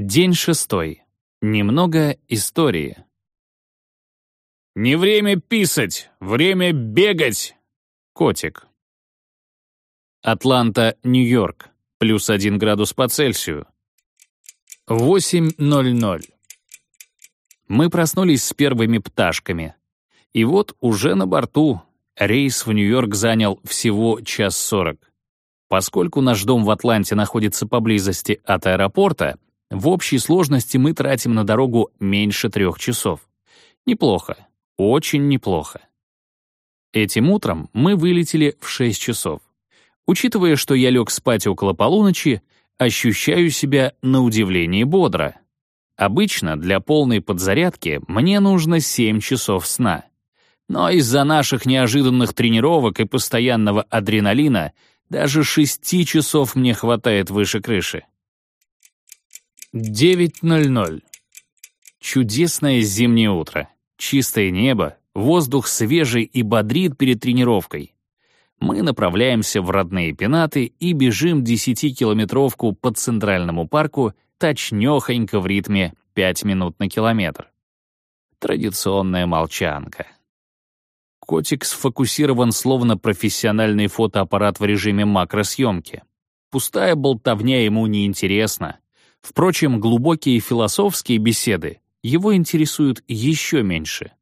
День шестой. Немного истории. «Не время писать, время бегать!» Котик. Атланта, Нью-Йорк. Плюс один градус по Цельсию. 8.00. Мы проснулись с первыми пташками. И вот уже на борту. Рейс в Нью-Йорк занял всего час сорок. Поскольку наш дом в Атланте находится поблизости от аэропорта, в общей сложности мы тратим на дорогу меньше трех часов. Неплохо. Очень неплохо. Этим утром мы вылетели в 6 часов. Учитывая, что я лег спать около полуночи, ощущаю себя на удивление бодро. Обычно для полной подзарядки мне нужно 7 часов сна. Но из-за наших неожиданных тренировок и постоянного адреналина даже 6 часов мне хватает выше крыши. 9.00. Чудесное зимнее утро. Чистое небо, воздух свежий и бодрит перед тренировкой. Мы направляемся в родные пенаты и бежим 10-километровку по Центральному парку точнёхонько в ритме 5 минут на километр. Традиционная молчанка. Котик сфокусирован словно профессиональный фотоаппарат в режиме макросъемки. Пустая болтовня ему не интересна. Впрочем, глубокие философские беседы его интересуют еще меньше.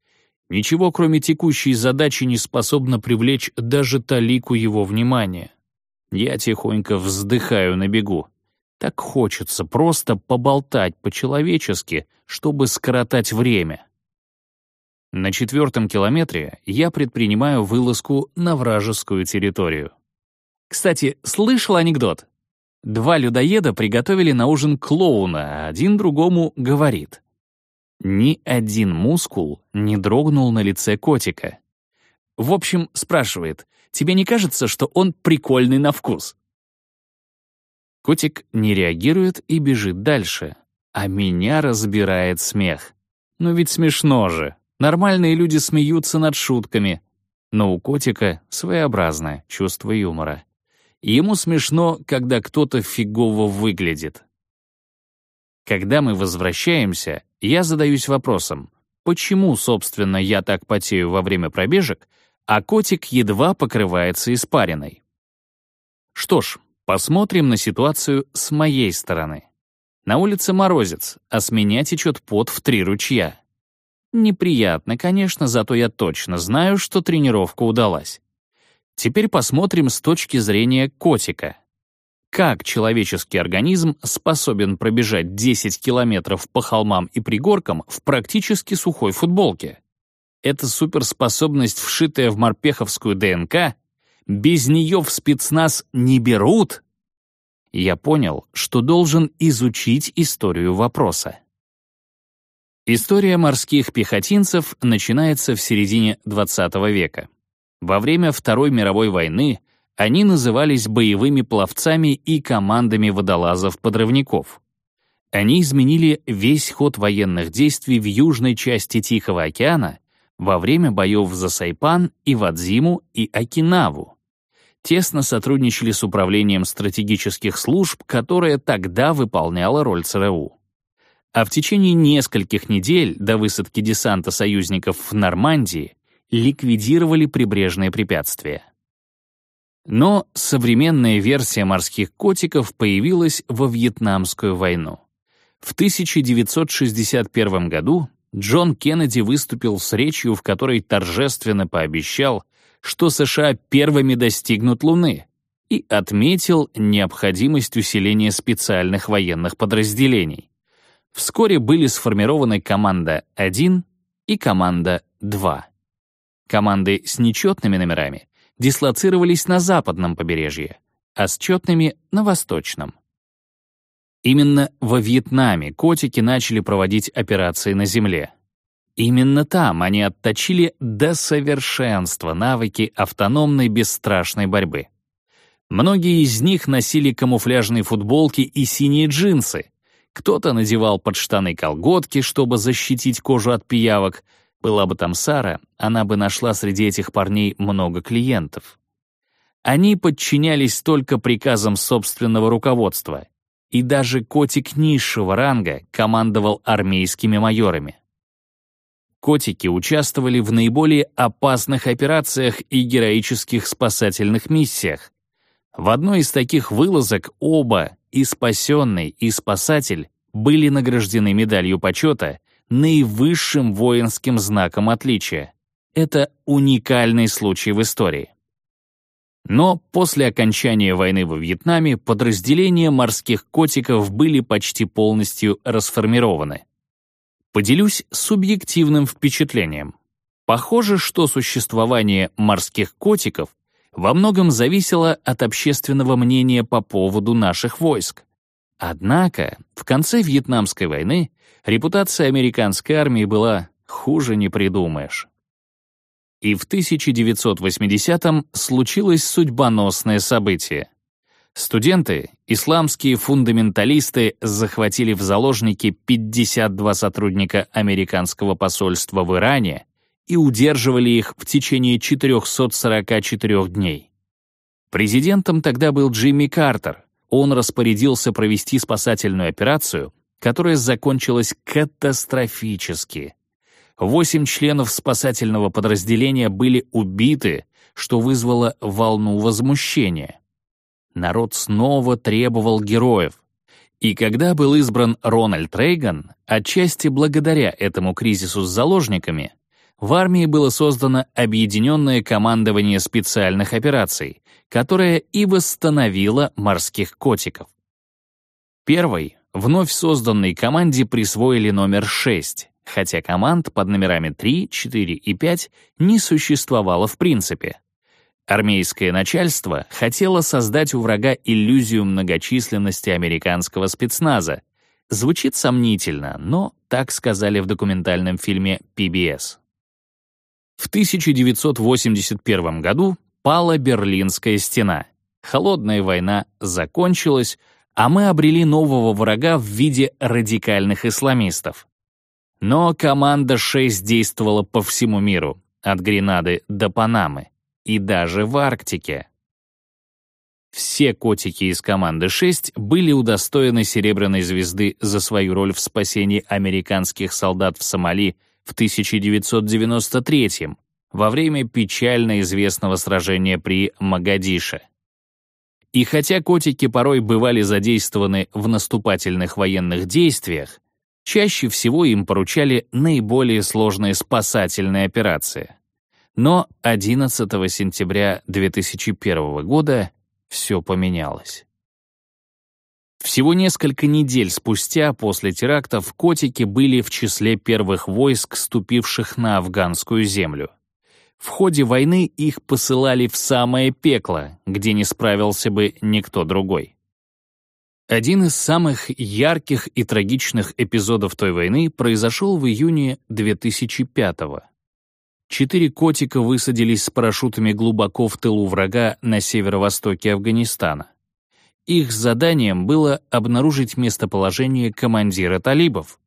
Ничего, кроме текущей задачи, не способно привлечь даже талику его внимания. Я тихонько вздыхаю на бегу. Так хочется просто поболтать по-человечески, чтобы скоротать время. На четвертом километре я предпринимаю вылазку на вражескую территорию. Кстати, слышал анекдот? Два людоеда приготовили на ужин клоуна, а один другому говорит. Ни один мускул не дрогнул на лице котика. В общем, спрашивает, тебе не кажется, что он прикольный на вкус? Котик не реагирует и бежит дальше, а меня разбирает смех. Ну ведь смешно же. Нормальные люди смеются над шутками. Но у котика своеобразное чувство юмора. Ему смешно, когда кто-то фигово выглядит. Когда мы возвращаемся, я задаюсь вопросом, почему, собственно, я так потею во время пробежек, а котик едва покрывается испариной? Что ж, посмотрим на ситуацию с моей стороны. На улице морозец, а с меня течет пот в три ручья. Неприятно, конечно, зато я точно знаю, что тренировка удалась. Теперь посмотрим с точки зрения котика. Как человеческий организм способен пробежать 10 километров по холмам и пригоркам в практически сухой футболке? Эта суперспособность, вшитая в морпеховскую ДНК, без нее в спецназ не берут? Я понял, что должен изучить историю вопроса. История морских пехотинцев начинается в середине XX века. Во время Второй мировой войны они назывались боевыми пловцами и командами водолазов-подрывников. Они изменили весь ход военных действий в южной части Тихого океана во время боев за Сайпан, Ивадзиму и Окинаву. Тесно сотрудничали с управлением стратегических служб, которое тогда выполняло роль ЦРУ а в течение нескольких недель до высадки десанта союзников в Нормандии ликвидировали прибрежные препятствия. Но современная версия морских котиков появилась во Вьетнамскую войну. В 1961 году Джон Кеннеди выступил с речью, в которой торжественно пообещал, что США первыми достигнут Луны, и отметил необходимость усиления специальных военных подразделений. Вскоре были сформированы команда 1 и команда 2. Команды с нечетными номерами дислоцировались на западном побережье, а с четными — на восточном. Именно во Вьетнаме котики начали проводить операции на земле. Именно там они отточили до совершенства навыки автономной бесстрашной борьбы. Многие из них носили камуфляжные футболки и синие джинсы, кто-то надевал под штаны колготки, чтобы защитить кожу от пиявок. Была бы там Сара, она бы нашла среди этих парней много клиентов. Они подчинялись только приказам собственного руководства. и даже котик низшего ранга командовал армейскими майорами. Котики участвовали в наиболее опасных операциях и героических спасательных миссиях. В одной из таких вылазок оба, и спасенный, и спасатель, были награждены медалью почета наивысшим воинским знаком отличия. Это уникальный случай в истории. Но после окончания войны во Вьетнаме подразделения морских котиков были почти полностью расформированы. Поделюсь субъективным впечатлением. Похоже, что существование морских котиков во многом зависело от общественного мнения по поводу наших войск. Однако в конце Вьетнамской войны репутация американской армии была хуже не придумаешь. И в 1980-м случилось судьбоносное событие. Студенты, исламские фундаменталисты, захватили в заложники 52 сотрудника американского посольства в Иране и удерживали их в течение 444 дней. Президентом тогда был Джимми Картер. Он распорядился провести спасательную операцию, которая закончилась катастрофически. Восемь членов спасательного подразделения были убиты, что вызвало волну возмущения. Народ снова требовал героев. И когда был избран Рональд Рейган, отчасти благодаря этому кризису с заложниками, в армии было создано Объединенное командование специальных операций, которое и восстановило морских котиков. Первой, вновь созданной команде присвоили номер 6, хотя команд под номерами 3, 4 и 5 не существовало в принципе. Армейское начальство хотело создать у врага иллюзию многочисленности американского спецназа. Звучит сомнительно, но так сказали в документальном фильме PBS. В 1981 году пала Берлинская стена. Холодная война закончилась, а мы обрели нового врага в виде радикальных исламистов. Но команда 6 действовала по всему миру, от Гренады до Панамы, и даже в Арктике. Все котики из команды 6 были удостоены Серебряной звезды за свою роль в спасении американских солдат в Сомали в 1993 во время печально известного сражения при Магадише. И хотя котики порой бывали задействованы в наступательных военных действиях, Чаще всего им поручали наиболее сложные спасательные операции. Но 11 сентября 2001 года все поменялось. Всего несколько недель спустя после терактов котики были в числе первых войск, ступивших на афганскую землю. В ходе войны их посылали в самое пекло, где не справился бы никто другой. Один из самых ярких и трагичных эпизодов той войны произошел в июне 2005-го. Четыре котика высадились с парашютами глубоко в тылу врага на северо-востоке Афганистана. Их заданием было обнаружить местоположение командира талибов.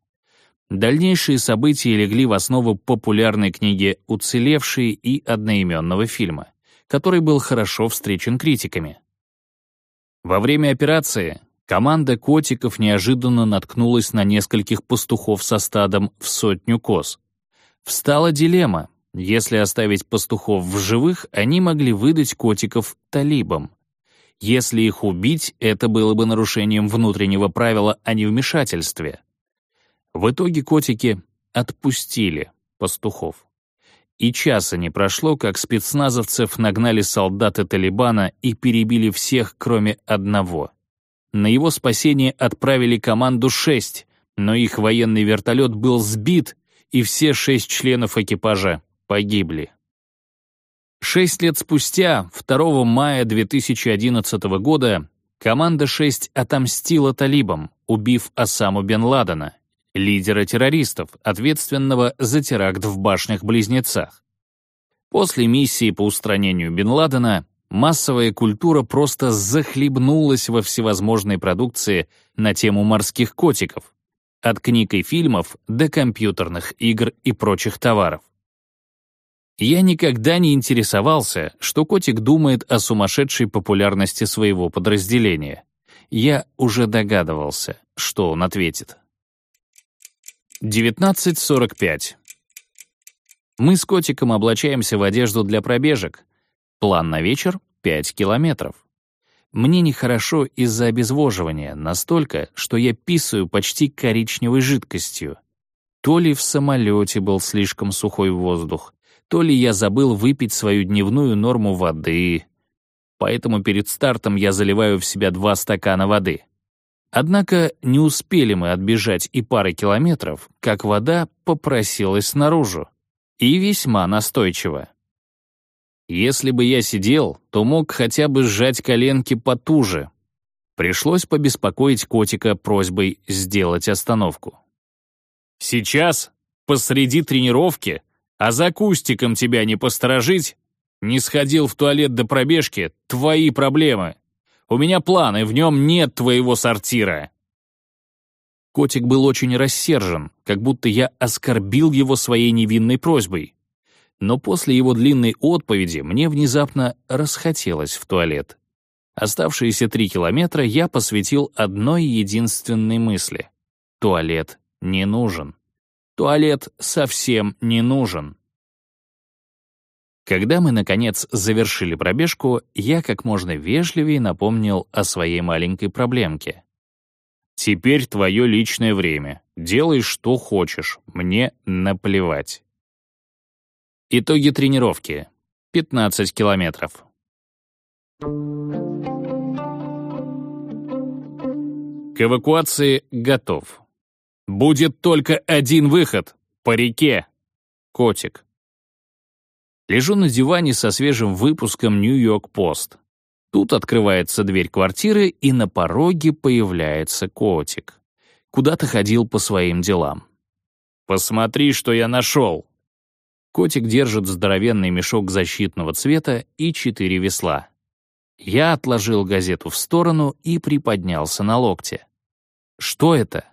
Дальнейшие события легли в основу популярной книги «Уцелевшие» и одноименного фильма, который был хорошо встречен критиками. Во время операции Команда котиков неожиданно наткнулась на нескольких пастухов со стадом в сотню коз. Встала дилемма. Если оставить пастухов в живых, они могли выдать котиков талибам. Если их убить, это было бы нарушением внутреннего правила о невмешательстве. В итоге котики отпустили пастухов. И часа не прошло, как спецназовцев нагнали солдаты Талибана и перебили всех, кроме одного — на его спасение отправили команду 6, но их военный вертолет был сбит, и все шесть членов экипажа погибли. Шесть лет спустя, 2 мая 2011 года, команда 6 отомстила талибам, убив Осаму бен Ладена, лидера террористов, ответственного за теракт в башнях-близнецах. После миссии по устранению бен Ладена массовая культура просто захлебнулась во всевозможной продукции на тему морских котиков, от книг и фильмов до компьютерных игр и прочих товаров. Я никогда не интересовался, что котик думает о сумасшедшей популярности своего подразделения. Я уже догадывался, что он ответит. 19.45. Мы с котиком облачаемся в одежду для пробежек. План на вечер — 5 километров. Мне нехорошо из-за обезвоживания, настолько, что я писаю почти коричневой жидкостью. То ли в самолете был слишком сухой воздух, то ли я забыл выпить свою дневную норму воды. Поэтому перед стартом я заливаю в себя два стакана воды. Однако не успели мы отбежать и пары километров, как вода попросилась наружу. И весьма настойчиво. Если бы я сидел, то мог хотя бы сжать коленки потуже. Пришлось побеспокоить котика просьбой сделать остановку. «Сейчас, посреди тренировки, а за кустиком тебя не посторожить, не сходил в туалет до пробежки, твои проблемы. У меня план, и в нем нет твоего сортира». Котик был очень рассержен, как будто я оскорбил его своей невинной просьбой но после его длинной отповеди мне внезапно расхотелось в туалет. Оставшиеся три километра я посвятил одной единственной мысли. Туалет не нужен. Туалет совсем не нужен. Когда мы, наконец, завершили пробежку, я как можно вежливее напомнил о своей маленькой проблемке. «Теперь твое личное время. Делай, что хочешь. Мне наплевать». Итоги тренировки. 15 километров. К эвакуации готов. Будет только один выход — по реке. Котик. Лежу на диване со свежим выпуском «Нью-Йорк Пост». Тут открывается дверь квартиры, и на пороге появляется котик. Куда-то ходил по своим делам. «Посмотри, что я нашел!» Котик держит здоровенный мешок защитного цвета и четыре весла. Я отложил газету в сторону и приподнялся на локте. Что это?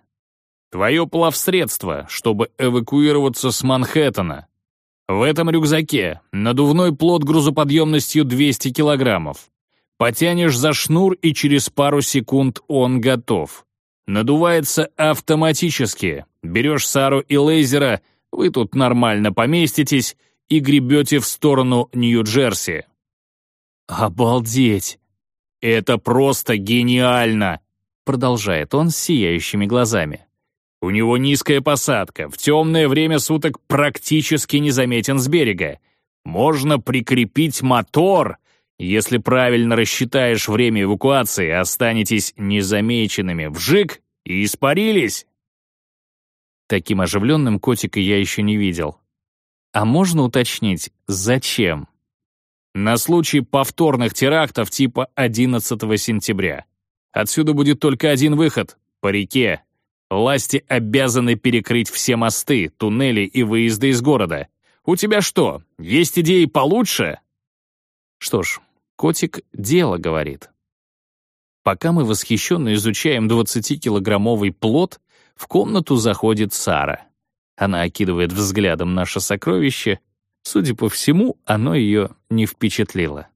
Твое плавсредство, чтобы эвакуироваться с Манхэттена. В этом рюкзаке надувной плод грузоподъемностью 200 килограммов. Потянешь за шнур, и через пару секунд он готов. Надувается автоматически. Берешь Сару и Лейзера — вы тут нормально поместитесь и гребете в сторону Нью-Джерси». «Обалдеть!» «Это просто гениально!» продолжает он с сияющими глазами. «У него низкая посадка, в темное время суток практически незаметен с берега. Можно прикрепить мотор. Если правильно рассчитаешь время эвакуации, останетесь незамеченными. Вжик и испарились!» Таким оживленным котика я еще не видел. А можно уточнить, зачем? На случай повторных терактов типа 11 сентября. Отсюда будет только один выход — по реке. Власти обязаны перекрыть все мосты, туннели и выезды из города. У тебя что, есть идеи получше? Что ж, котик дело говорит. Пока мы восхищенно изучаем 20-килограммовый плод, в комнату заходит Сара. Она окидывает взглядом наше сокровище. Судя по всему, оно ее не впечатлило.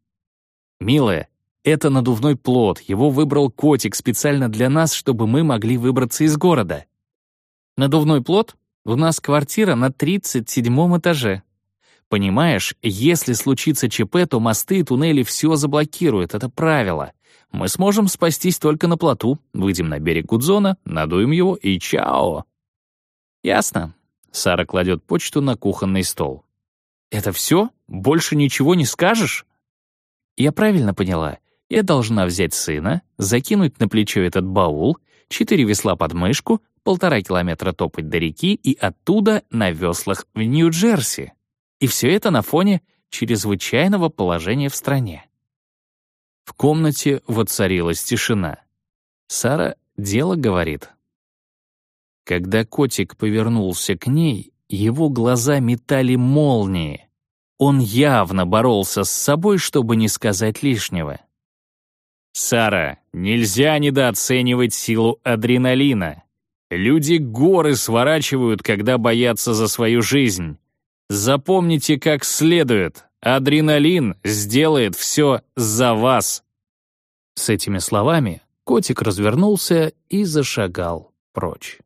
«Милая, это надувной плод. Его выбрал котик специально для нас, чтобы мы могли выбраться из города». «Надувной плод? У нас квартира на 37 этаже», Понимаешь, если случится ЧП, то мосты и туннели все заблокируют, это правило. Мы сможем спастись только на плоту, выйдем на берег Гудзона, надуем его и чао. Ясно. Сара кладет почту на кухонный стол. Это все? Больше ничего не скажешь? Я правильно поняла. Я должна взять сына, закинуть на плечо этот баул, четыре весла под мышку, полтора километра топать до реки и оттуда на веслах в Нью-Джерси. И все это на фоне чрезвычайного положения в стране. В комнате воцарилась тишина. Сара дело говорит. Когда котик повернулся к ней, его глаза метали молнии. Он явно боролся с собой, чтобы не сказать лишнего. «Сара, нельзя недооценивать силу адреналина. Люди горы сворачивают, когда боятся за свою жизнь. Запомните как следует. Адреналин сделает все за вас». С этими словами Котик развернулся и зашагал прочь.